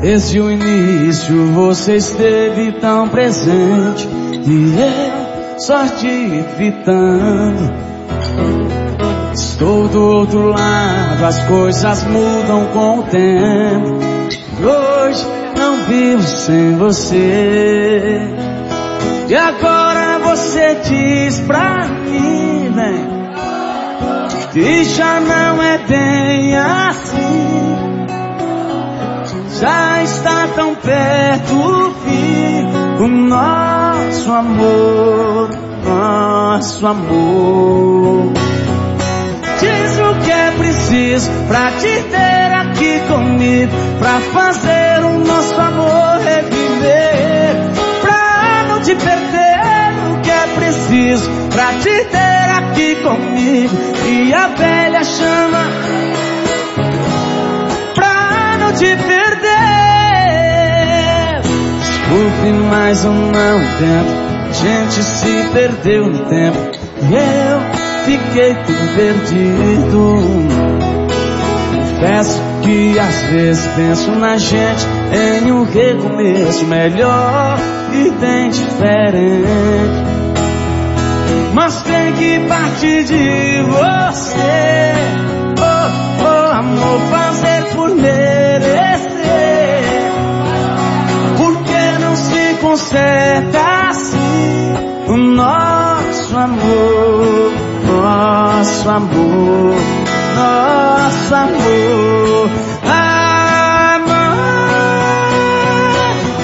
Desde o início você esteve tão presente e eu só te evitando. Estou do outro lado, as coisas mudam com o tempo. Hoje não vivo sem você. E agora você diz pra mim, vem, que já não é bem assim. Já está tão perto o fim do nosso amor, nosso amor. Diz o que é preciso pra te ter aqui comigo, pra fazer o nosso amor preciso pra te ter aqui comigo e a velha chama pra não te perder. Desculpe, mas eu não entendo. A gente se perdeu no tempo e eu fiquei tudo perdido. Confesso que às vezes penso na gente em um recomeço melhor e bem diferente. Mas tem que partir de você, oh, oh amor, fazer por merecer. Porque não se conserta assim o nosso amor, nosso amor, nosso amor. Amor,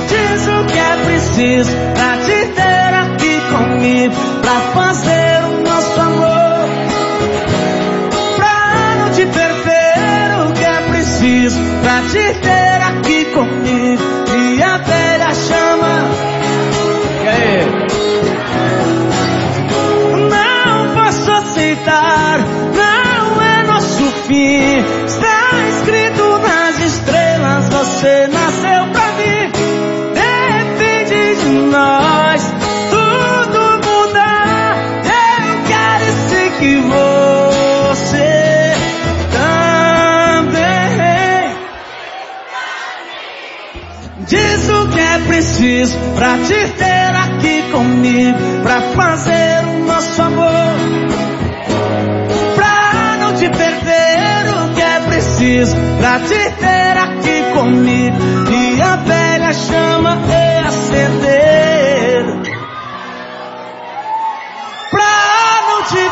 diz o que é preciso pra te ter aqui comigo, pra fazer o nosso amor, pra não te perder. O que é preciso pra te ter aqui comigo e a preciso pra te ter aqui comigo, pra fazer o nosso amor, pra não te perder. O que é preciso pra te ter aqui comigo e a velha chama é acender, pra não te